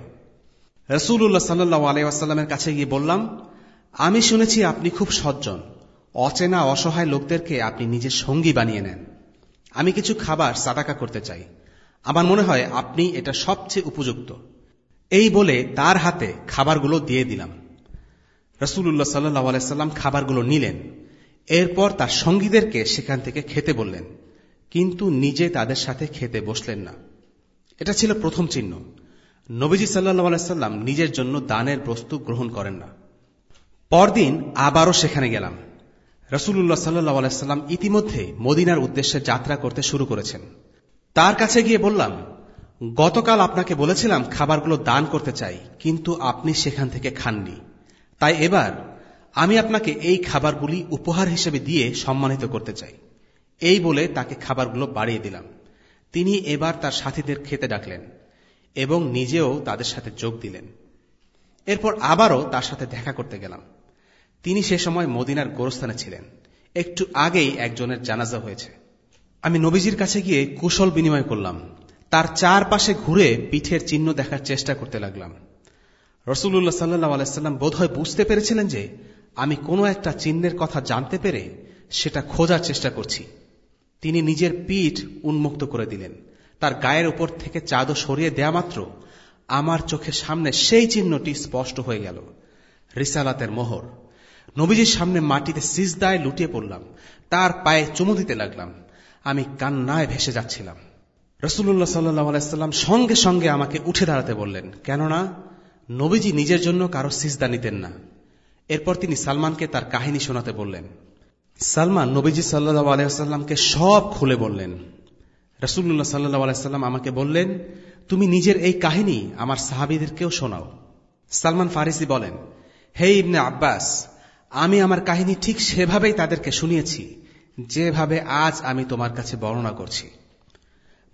রসুল্লাহ সাল্লাহ আলাইসাল্লামের কাছে গিয়ে বললাম, আমি শুনেছি আপনি খুব সজ্জন। অচেনা, অসহায় লোকদেরকে আপনি নিজের সঙ্গী বানিয়ে নেন। আমি কিছু খাবার সাদাকা করতে চাই। আমার মনে হয় আপনি এটা সবচেয়ে উপযুক্ত। এই বলে তার হাতে খাবারগুলো দিয়ে দিলাম। রসুল্লাহ সাল্লাহ আলাইসাল্লাম খাবারগুলো নিলেন। এরপর তার সঙ্গীদেরকে সেখান থেকে খেতে বললেন, কিন্তু নিজে তাদের সাথে খেতে বসলেন না। এটা ছিল প্রথম চিহ্ন। নবীজি সাল্লাহ আলাইসাল্লাম নিজের জন্য দানের বস্তু গ্রহণ করেন না। পরদিন আবারও সেখানে গেলাম। রসুল্লাহ সাল্লাহ আলাইসাল্লাম ইতিমধ্যে মদিনার উদ্দেশ্যে যাত্রা করতে শুরু করেছেন। তার কাছে গিয়ে বললাম, গতকাল আপনাকে বলেছিলাম খাবারগুলো দান করতে চাই, কিন্তু আপনি সেখান থেকে খাননি। তাই এবার আমি আপনাকে এই খাবারগুলি উপহার হিসেবে দিয়ে সম্মানিত করতে চাই। এই বলে তাকে খাবারগুলো বাড়িয়ে দিলাম। তিনি এবার তার সাথীদের খেতে ডাকলেন এবং নিজেও তাদের সাথে যোগ দিলেন। এরপর আবারও তার সাথে দেখা করতে গেলাম। তিনি সে সময় মদিনার গোরস্থানে ছিলেন। একটু আগেই একজনের জানাজা হয়েছে। আমি নবীজির কাছে গিয়ে কুশল বিনিময় করলাম। তার চারপাশে ঘুরে পিঠের চিহ্ন দেখার চেষ্টা করতে লাগলাম। রসুল্লাহ সাল্লাহ আলাইসাল্লাম বোধহয় বুঝতে পেরেছিলেন যে আমি কোনো একটা চিহ্নের কথা জানতে পেরে সেটা খোঁজার চেষ্টা করছি। তিনি নিজের পিঠ উন্মুক্ত করে দিলেন। তার গায়ের উপর থেকে চাদর সরিয়ে দেয়া মাত্র আমার চোখের সামনে সেই চিহ্নটি স্পষ্ট হয়ে গেল। রিসালাতের মোহর। নবীজির সামনে মাটিতে সিজদায় লুটিয়ে পড়লাম। তার পায়ে চুমু দিতে লাগলাম। আমি কান্নায় ভেসে যাচ্ছিলাম। রসুল্লাহ সাল্লাহ আলাইস্লাম সঙ্গে সঙ্গে আমাকে উঠে দাঁড়াতে বললেন, কেননা নবীজি নিজের জন্য কারও সিজদা নিতেন না। এরপর তিনি সালমানকে তার কাহিনী শোনাতে বললেন। সালমান নবীজি সাল্লাহ আলাইসাল্লামকে সব খুলে বললেন। রসুল্লাহ সাল্লাহ আলাইসাল্লাম আমাকে বললেন, তুমি নিজের এই কাহিনী আমার সাহাবিদেরকেও শোনাও। সালমান ফারিসি বলেন, হে ইবনে আব্বাস, আমি আমার কাহিনী ঠিক সেভাবেই তাদেরকে শুনিয়েছি, যেভাবে আজ আমি তোমার কাছে বর্ণনা করছি।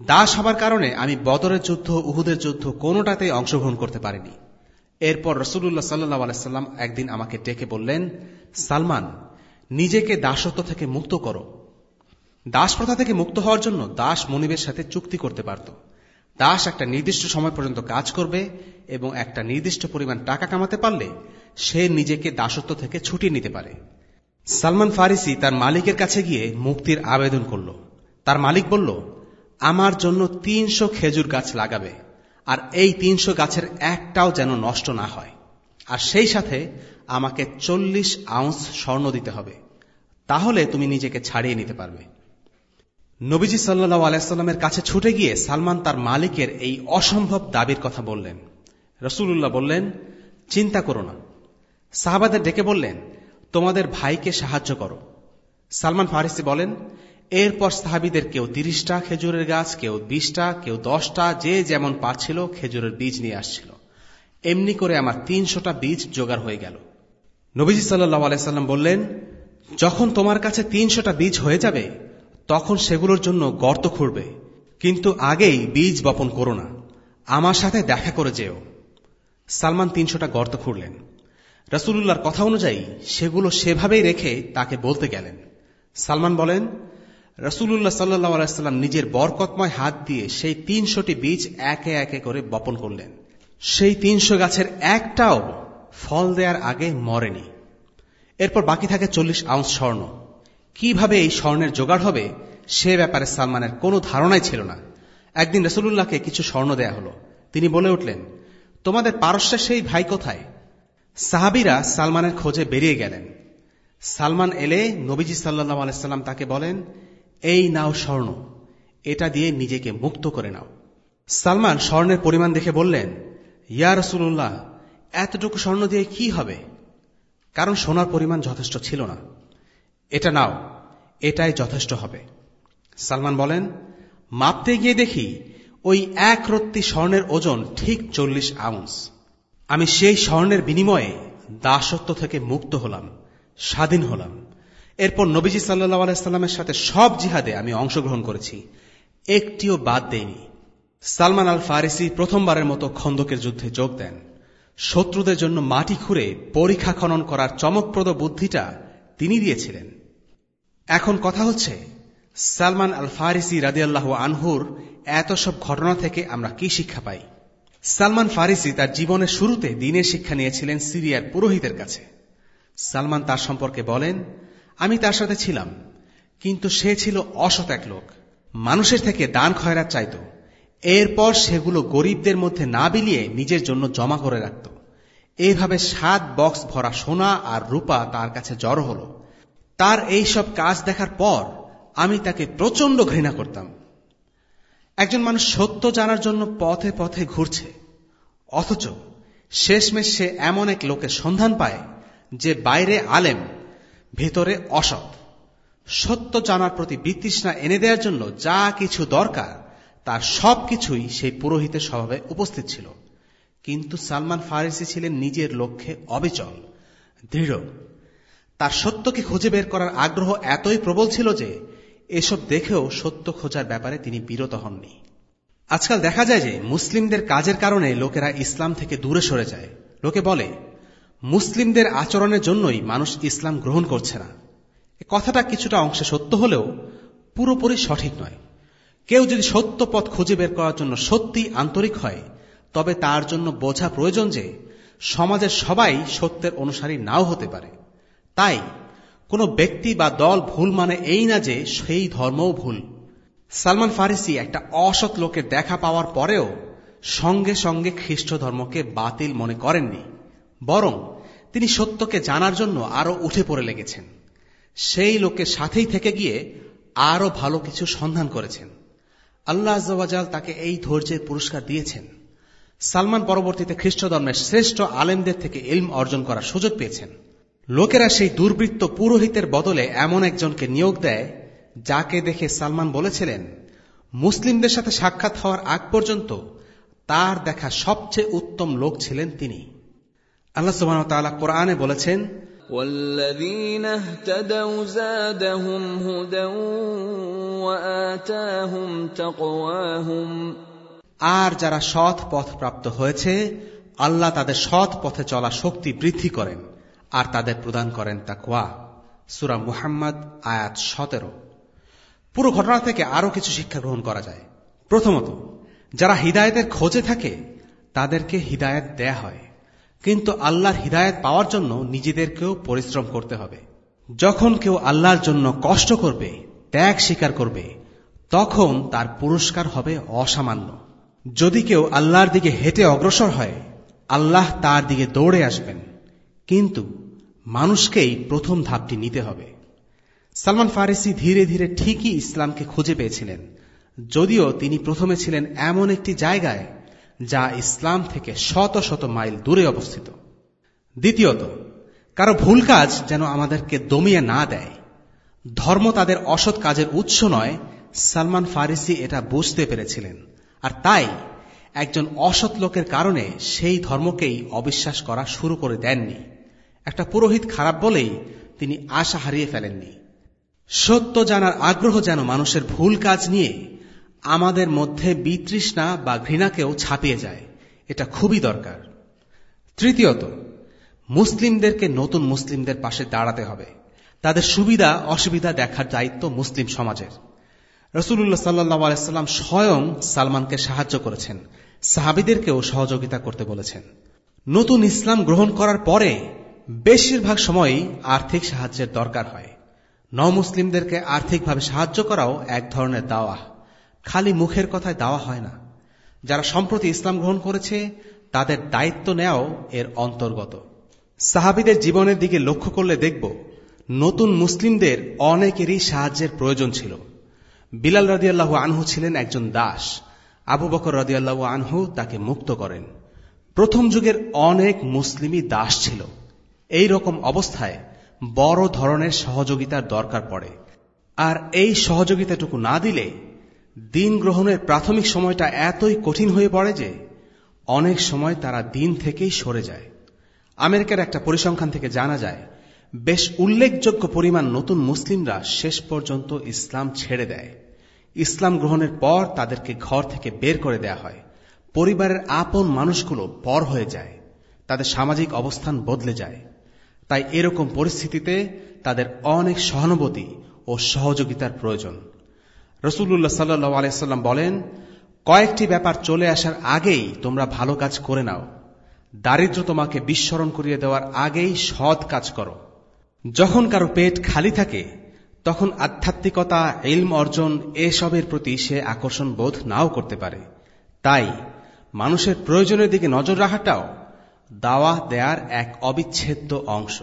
দাস হবার কারণে আমি বদরের যুদ্ধ, উহুদের যুদ্ধ কোনোটাতেই অংশগ্রহণ করতে পারিনি। এরপর রসুল্লাহ সাল্লাহ আলাইসাল্লাম একদিন আমাকে ডেকে বললেন, সালমান, নিজেকে দাসত্ব থেকে মুক্ত করো। দাস প্রথা থেকে মুক্ত হওয়ার জন্য দাস মনিবের সাথে চুক্তি করতে পারত। দাস একটা নির্দিষ্ট সময় পর্যন্ত কাজ করবে এবং একটা নির্দিষ্ট পরিমাণ টাকা কামাতে পারলে সে নিজেকে দাসত্ব থেকে ছুটিয়ে নিতে পারে। সালমান ফারিসি তার মালিকের কাছে গিয়ে মুক্তির আবেদন করল। তার মালিক বলল, আমার জন্য তিনশো খেজুর গাছ লাগাবে। আর এই তিনশো গাছের একটাও যেন নষ্ট না হয়। আর সেই সাথে আমাকে চল্লিশ আউন্স স্বর্ণ দিতে হবে। তাহলে তুমি নিজেকে ছাড়িয়ে নিতে পারবে। নবীজি সাল্লাহ আলাইস্লামের কাছে ছুটে গিয়ে সালমান তার মালিকের এই অসম্ভব দাবির কথা বললেন। রসুল্লাহ বললেন, চিন্তা করো না। সাহাবাদের ডেকে বললেন, তোমাদের ভাইকে সাহায্য করো। সালমান ফারিসি বলেন এরপর সাহাবিদের কেউ তিরিশটা, খেজুরের গাছ, কেউ বিশটা, কেউ দশটা, যে যেমন পাচ্ছিল খেজুরের বীজ নিয়ে আসছিল। এমনি করে আমার তিনশোটা বীজ জোগাড় হয়ে গেল। নবীজি সাল্লাহ আলাইসাল্লাম বললেন, যখন তোমার কাছে তিনশোটা বীজ হয়ে যাবে, তখন সেগুলোর জন্য গর্ত খুঁড়বে। কিন্তু আগেই বীজ বপন করো না। আমার সাথে দেখা করে যেও। সালমান তিনশোটা গর্ত খুঁড়লেন। রসুল্লাহর কথা অনুযায়ী সেগুলো সেভাবেই রেখে তাকে বলতে গেলেন। সালমান বলেন রসুল্লাহ সাল্লাহ আলাইস্লাম নিজের বরকতময় হাত দিয়ে সেই তিনশোটি বীজ একে একে করে বপন করলেন। সেই তিনশো গাছের একটাও ফল দেওয়ার আগে মরেনি। এরপর বাকি থাকে চল্লিশ আউন্স স্বর্ণ। কীভাবে এই স্বর্ণের জোগাড় হবে সে ব্যাপারে সালমানের কোনো ধারণাই ছিল না। একদিন রসুল্লাহকে কিছু স্বর্ণ দেয়া হলো। তিনি বলে উঠলেন, তোমাদের পারস্যের সেই ভাই কোথায়? সাহাবিরা সালমানের খোঁজে বেরিয়ে গেলেন। সালমান এলে নবীজি সাল্লাহ আলাইসাল্লাম তাকে বলেন এই নাও স্বর্ণ। এটা দিয়ে নিজেকে মুক্ত করে নাও। সালমান স্বর্ণের পরিমাণ দেখে বললেন, ইয়া রসুল্লাহ এতটুকু স্বর্ণ দিয়ে কি হবে? কারণ সোনার পরিমাণ যথেষ্ট ছিল না। এটা নাও, এটাই যথেষ্ট হবে। সালমান বলেন, মাপতে গিয়ে দেখি, ওই এক রত্তি স্বর্ণের ওজন ঠিক চল্লিশ আউন্স। আমি সেই স্বর্ণের বিনিময়ে দাসত্ব থেকে মুক্ত হলাম, স্বাধীন হলাম। এরপর নবীজি সাল্লাহ আলাইস্লামের সাথে সব জিহাদে আমি অংশগ্রহণ করেছি। একটিও বাদ দেয়নি সালমান আল ফারিসি প্রথমবারের মতো খন্দকের যুদ্ধে যোগ দেন। শত্রুদের জন্য মাটি খুঁড়ে পরীক্ষা খনন করার চমকপ্রদ বুদ্ধিটা তিনি দিয়েছিলেন। এখন কথা হচ্ছে, সালমান আল ফারিসি রাদিয়াল্লাহ আনহুর এত সব ঘটনা থেকে আমরা কি শিক্ষা পাই? সালমান ফারিসি তার জীবনের শুরুতে দিনের শিক্ষা নিয়েছিলেন সিরিয়ার পুরোহিতের কাছে। সালমান তার সম্পর্কে বলেন আমি তার সাথে ছিলাম, কিন্তু সে ছিল অসৎ এক লোক। মানুষের থেকে দান খয়রাত চাইত। এরপর সেগুলো গরিবদের মধ্যে না বিলিয়ে নিজের জন্য জমা করে রাখত। এইভাবে সাত বক্স ভরা সোনা আর রূপা তার কাছে জড়ো হল। তার এই সব কাজ দেখার পর আমি তাকে প্রচণ্ড ঘৃণা করতাম। একজন মানুষ সত্য জানার জন্য পথে পথে ঘুরছে। অথচ শেষমেশ সে এমন এক লোকের সন্ধান পায় যে বাইরে আলেম ভেতরে অসৎ। সত্য জানার প্রতি বিতৃষ্ণা এনে দেওয়ার জন্য যা কিছু দরকার, তার সব কিছুই সেই পুরোহিতের স্বভাবে উপস্থিত ছিল। কিন্তু সালমান ফারিসি ছিলেন নিজের লক্ষ্যে অবিচল, দৃঢ়। তার সত্যকে খুঁজে বের করার আগ্রহ এতই প্রবল ছিল যে এসব দেখেও সত্য খোঁজার ব্যাপারে তিনি বিরত হননি। আজকাল দেখা যায় যে মুসলিমদের কাজের কারণে লোকেরা ইসলাম থেকে দূরে সরে যায়। লোকে বলে মুসলিমদের আচরণের জন্যই মানুষ ইসলাম গ্রহণ করছে না। কথাটা কিছুটা অংশে সত্য হলেও পুরোপুরি সঠিক নয়। কেউ যদি সত্য পথ খুঁজে বের করার জন্য সত্যি আন্তরিক হয়, তবে তার জন্য বোঝা প্রয়োজন যে সমাজের সবাই সত্যের অনুসারী নাও হতে পারে। তাই কোনো ব্যক্তি বা দল ভুল মানে এই না যে সেই ধর্মও ভুল। সালমান ফারিসি একটা অসৎ লোকের দেখা পাওয়ার পরেও সঙ্গে সঙ্গে খ্রিস্ট ধর্মকে বাতিল মনে করেননি। বরং তিনি সত্যকে জানার জন্য আরও উঠে পড়ে লেগেছেন। সেই লোকের সাথেই থেকে গিয়ে আরও ভালো কিছু সন্ধান করেছেন। আল্লাহ আজাল তাকে এই ধৈর্যের পুরস্কার দিয়েছেন। সালমান পরবর্তীতে খ্রিস্ট ধর্মের শ্রেষ্ঠ আলেমদের থেকে ইলম অর্জন করার সুযোগ পেয়েছেন। লোকেরা সেই দুর্বৃত্ত পুরোহিতের বদলে এমন একজনকে নিয়োগ দেয়, যাকে দেখে সালমান বলেছিলেন, মুসলিমদের সাথে সাক্ষাৎ হওয়ার আগ পর্যন্ত তার দেখা সবচেয়ে উত্তম লোক ছিলেন তিনি। আল্লাহ সুবাহ কোরআনে বলেছেন والذين اهتدوا زادهم هدى وآتاهم تقواهم আর যারা সৎ পথ প্রাপ্ত হয়েছে আল্লাহ তাদের সৎ পথে চলা শক্তি বৃদ্ধি করেন আর তাদের প্রদান করেন তাকওয়া সুরা মুহাম্মদ আয়াত সতেরো পুরো ঘটনা থেকে আরো কিছু শিক্ষা গ্রহণ করা যায় প্রথমত যারা হৃদায়তের খোঁজে থাকে তাদেরকে হৃদায়ত দেয়া হয় কিন্তু আল্লাহর হৃদায়ত পাওয়ার জন্য নিজেদেরকেও পরিশ্রম করতে হবে। যখন কেউ আল্লাহর জন্য কষ্ট করবে, ত্যাগ স্বীকার করবে, তখন তার পুরস্কার হবে অসামান্য। যদি কেউ আল্লাহর দিকে হেঁটে অগ্রসর হয়, আল্লাহ তার দিকে দৌড়ে আসবেন। কিন্তু মানুষকেই প্রথম ধাপটি নিতে হবে। সালমান ফারিসি ধীরে ধীরে ঠিকই ইসলামকে খুঁজে পেয়েছিলেন। যদিও তিনি প্রথমে ছিলেন এমন একটি জায়গায় যা ইসলাম থেকে শত শত মাইল দূরে অবস্থিত। দ্বিতীয়ত, কারও ভুল কাজ যেন আমাদেরকে দমিয়ে না দেয়। ধর্ম তাদের অসৎ কাজের উৎস নয়, সালমান ফারিসি এটা বুঝতে পেরেছিলেন। আর তাই, একজন অসৎ লোকের কারণে সেই ধর্মকেই অবিশ্বাস করা শুরু করে দেননি। একটা পুরোহিত খারাপ বলেই তিনি আশা হারিয়ে ফেলেননি। সত্য জানার আগ্রহ যেন মানুষের ভুল কাজ নিয়ে আমাদের মধ্যে বিতৃষ্ণা বা ঘৃণাকেও ছাপিয়ে যায়। এটা খুবই দরকার। তৃতীয়ত, মুসলিমদেরকে নতুন মুসলিমদের পাশে দাঁড়াতে হবে। তাদের সুবিধা, অসুবিধা দেখার দায়িত্ব মুসলিম সমাজের। রসুল্লাহ সাল্লাহ স্বয়ং সালমানকে সাহায্য করেছেন। সাহাবিদেরকেও সহযোগিতা করতে বলেছেন। নতুন ইসলাম গ্রহণ করার পরে বেশিরভাগ সময়ই আর্থিক সাহায্যের দরকার হয়। ন মুসলিমদেরকে আর্থিকভাবে সাহায্য করাও এক ধরনের দাওয়া খালি মুখের কথায় দাওয়া হয় না। যারা সম্প্রতি ইসলাম গ্রহণ করেছে, তাদের দায়িত্ব নেওয়াও এর অন্তর্গত। সাহাবিদের জীবনের দিকে লক্ষ্য করলে দেখব, নতুন মুসলিমদের অনেকেরই সাহায্যের প্রয়োজন ছিল। বিলাল রাদিয়াল্লাহু আনহু ছিলেন একজন দাস। আবু বকর রাদিয়াল্লাহু আনহু তাকে মুক্ত করেন। প্রথম যুগের অনেক মুসলিমই দাস ছিল। এই রকম অবস্থায় বড় ধরনের সহযোগিতার দরকার পড়ে। আর এই সহযোগিতাটুকু না দিলে দিন গ্রহণের প্রাথমিক সময়টা এতই কঠিন হয়ে পড়ে যে অনেক সময় তারা দিন থেকেই সরে যায়। আমেরিকার একটা পরিসংখ্যান থেকে জানা যায়, বেশ উল্লেখযোগ্য পরিমাণ নতুন মুসলিমরা শেষ পর্যন্ত ইসলাম ছেড়ে দেয়। ইসলাম গ্রহণের পর তাদেরকে ঘর থেকে বের করে দেয়া হয়। পরিবারের আপন মানুষগুলো পর হয়ে যায়। তাদের সামাজিক অবস্থান বদলে যায়। তাই এরকম পরিস্থিতিতে তাদের অনেক সহানুভূতি ও সহযোগিতার প্রয়োজন। রসুল্লাহ সাল্লু আলাইসাল্লাম বলেন, কয়েকটি ব্যাপার চলে আসার আগেই তোমরা ভালো কাজ করে নাও। দারিদ্র তোমাকে বিস্মরণ করিয়ে দেওয়ার আগেই সৎ কাজ করো। যখন কারও পেট খালি থাকে, তখন আধ্যাত্মিকতা, ইলম অর্জন এসবের প্রতি সে আকর্ষণ বোধ নাও করতে পারে। তাই মানুষের প্রয়োজনের দিকে নজর রাখাটাও দাওয়া দেয়ার এক অবিচ্ছেদ্য অংশ।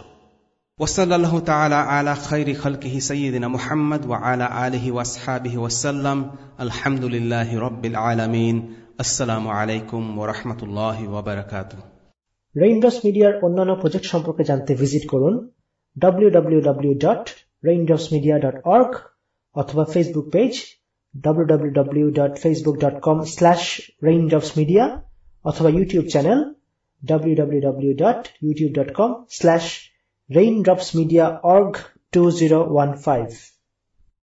আলহামদুলিল্লাহ রব্বিল আলমিন আসসালামু ওরহমতুল্লাহ ওবরাকাত রেইনড্রপস মিডিয়ার অন্যান্য প্রজেক্ট সম্পর্কে জানতে ভিজিট করুন www.raindropsmedia.org অথবা ফেসবুক পেজ www.facebook.com/raindropsmedia অথবা ইউটিউব চ্যানেল raindropsmedia.org2015